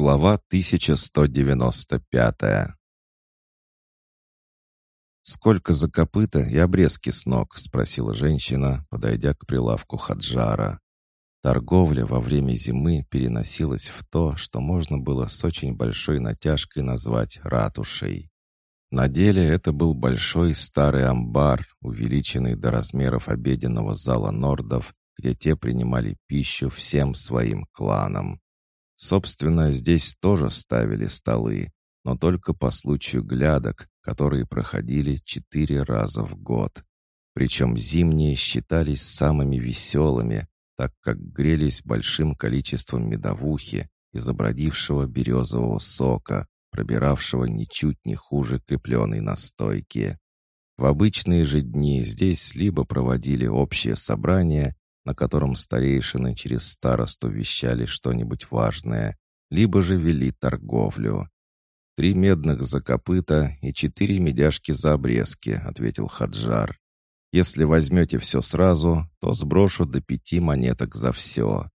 Глава 1195 «Сколько за копыта и обрезки с ног?» — спросила женщина, подойдя к прилавку Хаджара. Торговля во время зимы переносилась в то, что можно было с очень большой натяжкой назвать ратушей. На деле это был большой старый амбар, увеличенный до размеров обеденного зала нордов, где те принимали пищу всем своим кланам. Собственно, здесь тоже ставили столы, но только по случаю глядок, которые проходили четыре раза в год. Причем зимние считались самыми веселыми, так как грелись большим количеством медовухи и забродившего березового сока, пробиравшего ничуть не хуже крепленной настойки. В обычные же дни здесь либо проводили общее собрание, на котором старейшины через старосту вещали что-нибудь важное, либо же вели торговлю. «Три медных за копыта и четыре медяшки за обрезки», — ответил Хаджар. «Если возьмете все сразу, то сброшу до пяти монеток за все».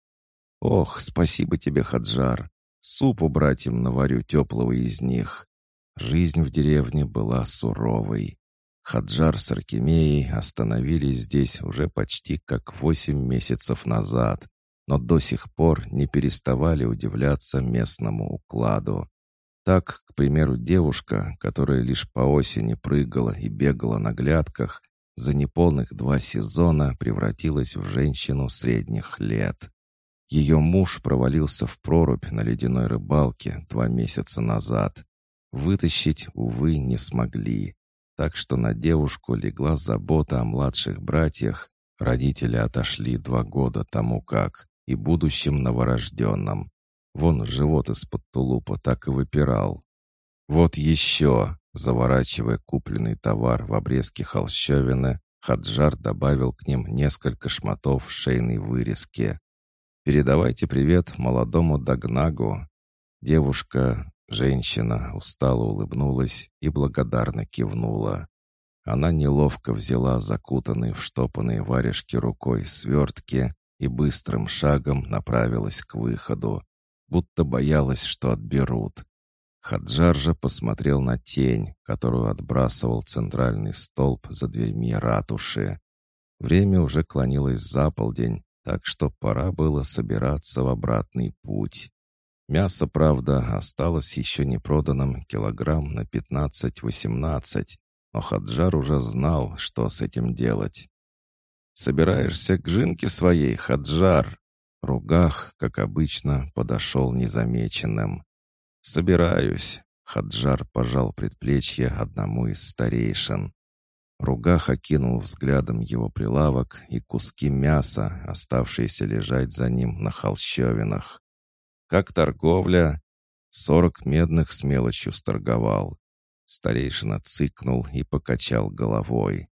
«Ох, спасибо тебе, Хаджар. Супу братьям наварю теплого из них». Жизнь в деревне была суровой. Хаджар с Аркемией остановились здесь уже почти как восемь месяцев назад, но до сих пор не переставали удивляться местному укладу. Так, к примеру, девушка, которая лишь по осени прыгала и бегала на глядках, за неполных два сезона превратилась в женщину средних лет. Ее муж провалился в прорубь на ледяной рыбалке два месяца назад. Вытащить, увы, не смогли так что на девушку легла забота о младших братьях. Родители отошли два года тому как, и будущем новорожденном. Вон живот из-под тулупа так и выпирал. Вот еще, заворачивая купленный товар в обрезке холщовины, Хаджар добавил к ним несколько шматов шейной вырезки. «Передавайте привет молодому Дагнагу». Девушка, Женщина устало улыбнулась и благодарно кивнула. Она неловко взяла закутанные в штопанные варежки рукой свертки и быстрым шагом направилась к выходу, будто боялась, что отберут. Хаджар же посмотрел на тень, которую отбрасывал центральный столб за дверьми ратуши. Время уже клонилось за полдень, так что пора было собираться в обратный путь. Мясо, правда, осталось еще не проданным килограмм на 15-18, но Хаджар уже знал, что с этим делать. «Собираешься к жинке своей, Хаджар?» Ругах, как обычно, подошел незамеченным. «Собираюсь», — Хаджар пожал предплечье одному из старейшин. Ругах окинул взглядом его прилавок и куски мяса, оставшиеся лежать за ним на холщовинах. Как торговля? Сорок медных с мелочью сторговал. Старейшина цыкнул и покачал головой.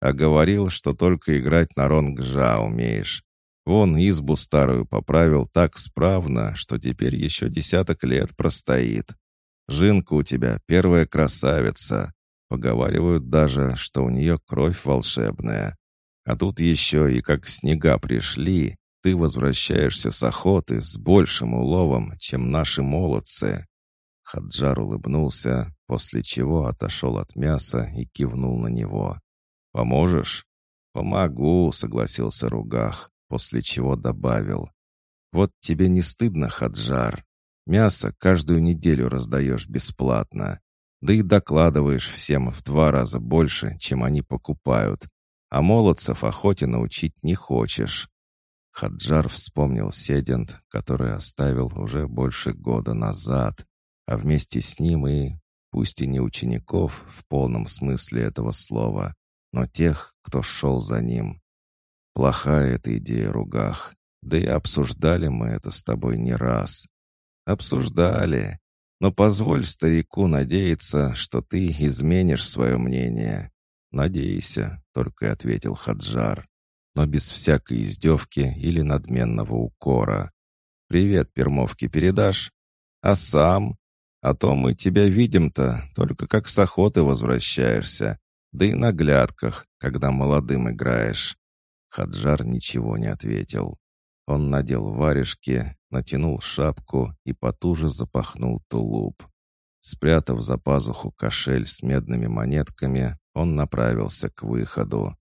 А говорил, что только играть на ронгжа умеешь. Вон избу старую поправил так справно, что теперь еще десяток лет простоит. Жинка у тебя первая красавица. Поговаривают даже, что у нее кровь волшебная. А тут еще и как снега пришли, ты возвращаешься с охоты с большим уловом, чем наши молодцы». Хаджар улыбнулся, после чего отошел от мяса и кивнул на него. «Поможешь?» «Помогу», — согласился Ругах, после чего добавил. «Вот тебе не стыдно, Хаджар? Мясо каждую неделю раздаешь бесплатно, да и докладываешь всем в два раза больше, чем они покупают, а молодцев охоте научить не хочешь. Хаджар вспомнил седент, который оставил уже больше года назад, а вместе с ним и, пусть и не учеников в полном смысле этого слова, но тех, кто шел за ним. Плохая эта идея, Ругах, да и обсуждали мы это с тобой не раз. Обсуждали, но позволь старику надеяться, что ты изменишь свое мнение. «Надейся», — только и ответил Хаджар но без всякой издевки или надменного укора. «Привет, Пермовки, передашь? А сам? А то мы тебя видим-то, только как с охоты возвращаешься, да и на глядках, когда молодым играешь». Хаджар ничего не ответил. Он надел варежки, натянул шапку и потуже запахнул тулуп. Спрятав за пазуху кошель с медными монетками, он направился к выходу.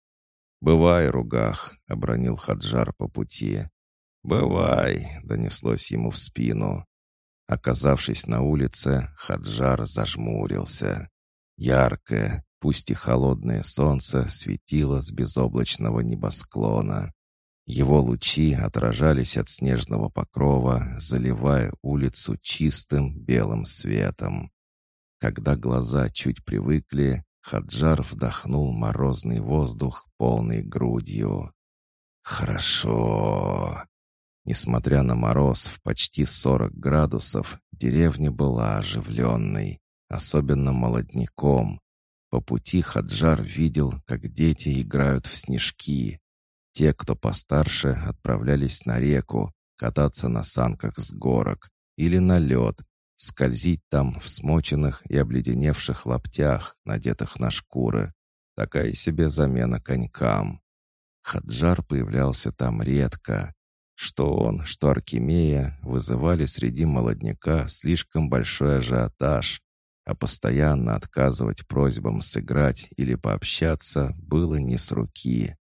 «Бывай, ругах!» — обронил Хаджар по пути. «Бывай!» — донеслось ему в спину. Оказавшись на улице, Хаджар зажмурился. Яркое, пусть и холодное солнце светило с безоблачного небосклона. Его лучи отражались от снежного покрова, заливая улицу чистым белым светом. Когда глаза чуть привыкли, Хаджар вдохнул морозный воздух полной грудью. «Хорошо!» Несмотря на мороз в почти 40 градусов, деревня была оживленной, особенно молодняком. По пути Хаджар видел, как дети играют в снежки. Те, кто постарше, отправлялись на реку, кататься на санках с горок или на лед, скользить там в смоченных и обледеневших лаптях, надетых на шкуры. Такая себе замена конькам. Хаджар появлялся там редко. Что он, что Аркемия вызывали среди молодняка слишком большой ажиотаж, а постоянно отказывать просьбам сыграть или пообщаться было не с руки.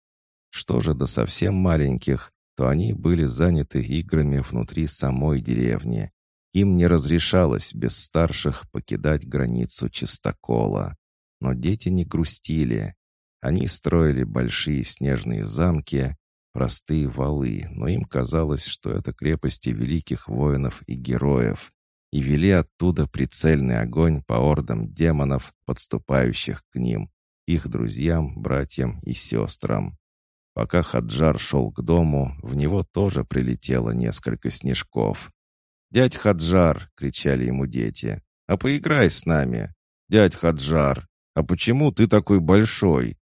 Что же до совсем маленьких, то они были заняты играми внутри самой деревни. Им не разрешалось без старших покидать границу чистокола. Но дети не грустили. Они строили большие снежные замки, простые валы, но им казалось, что это крепости великих воинов и героев, и вели оттуда прицельный огонь по ордам демонов, подступающих к ним, их друзьям, братьям и сестрам. Пока Хаджар шел к дому, в него тоже прилетело несколько снежков. «Дядь Хаджар!» — кричали ему дети. «А поиграй с нами!» «Дядь Хаджар! А почему ты такой большой?»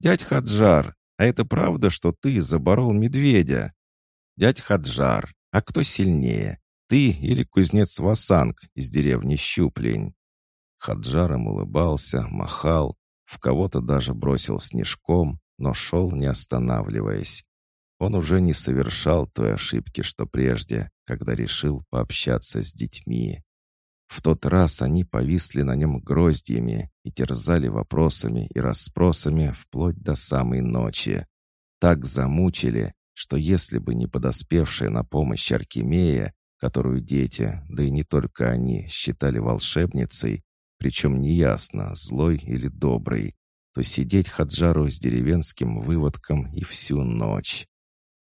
«Дядь Хаджар, а это правда, что ты заборол медведя?» «Дядь Хаджар, а кто сильнее, ты или кузнец Васанг из деревни Щуплень?» Хаджаром улыбался, махал, в кого-то даже бросил снежком, но шел не останавливаясь. Он уже не совершал той ошибки, что прежде, когда решил пообщаться с детьми. В тот раз они повисли на нем гроздьями и терзали вопросами и расспросами вплоть до самой ночи. Так замучили, что если бы не подоспевшая на помощь Аркемия, которую дети, да и не только они, считали волшебницей, причем неясно, злой или доброй, то сидеть Хаджару с деревенским выводком и всю ночь.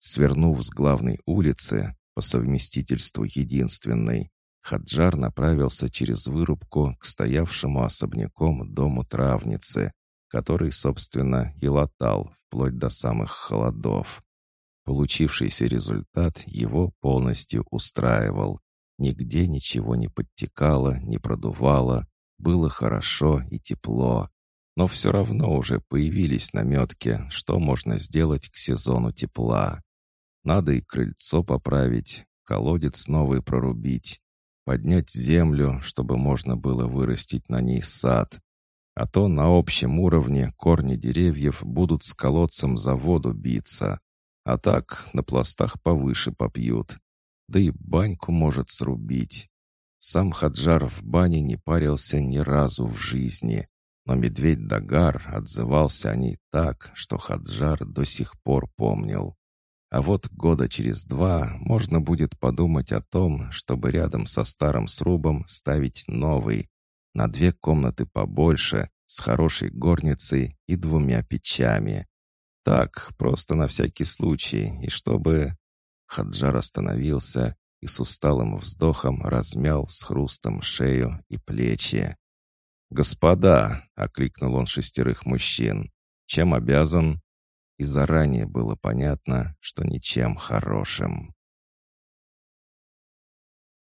Свернув с главной улицы, по совместительству единственной, Хаджар направился через вырубку к стоявшему особняком дому травницы, который, собственно, и латал вплоть до самых холодов. Получившийся результат его полностью устраивал. Нигде ничего не подтекало, не продувало, было хорошо и тепло. Но все равно уже появились наметки, что можно сделать к сезону тепла. Надо и крыльцо поправить, колодец новый прорубить, поднять землю, чтобы можно было вырастить на ней сад. А то на общем уровне корни деревьев будут с колодцем за воду биться, а так на пластах повыше попьют. Да и баньку может срубить. Сам Хаджар в бане не парился ни разу в жизни, но медведь Дагар отзывался о ней так, что Хаджар до сих пор помнил. А вот года через два можно будет подумать о том, чтобы рядом со старым срубом ставить новый, на две комнаты побольше, с хорошей горницей и двумя печами. Так, просто на всякий случай, и чтобы... Хаджар остановился и с усталым вздохом размял с хрустом шею и плечи. «Господа!» — окликнул он шестерых мужчин. «Чем обязан?» И заранее было понятно, что ничем хорошим.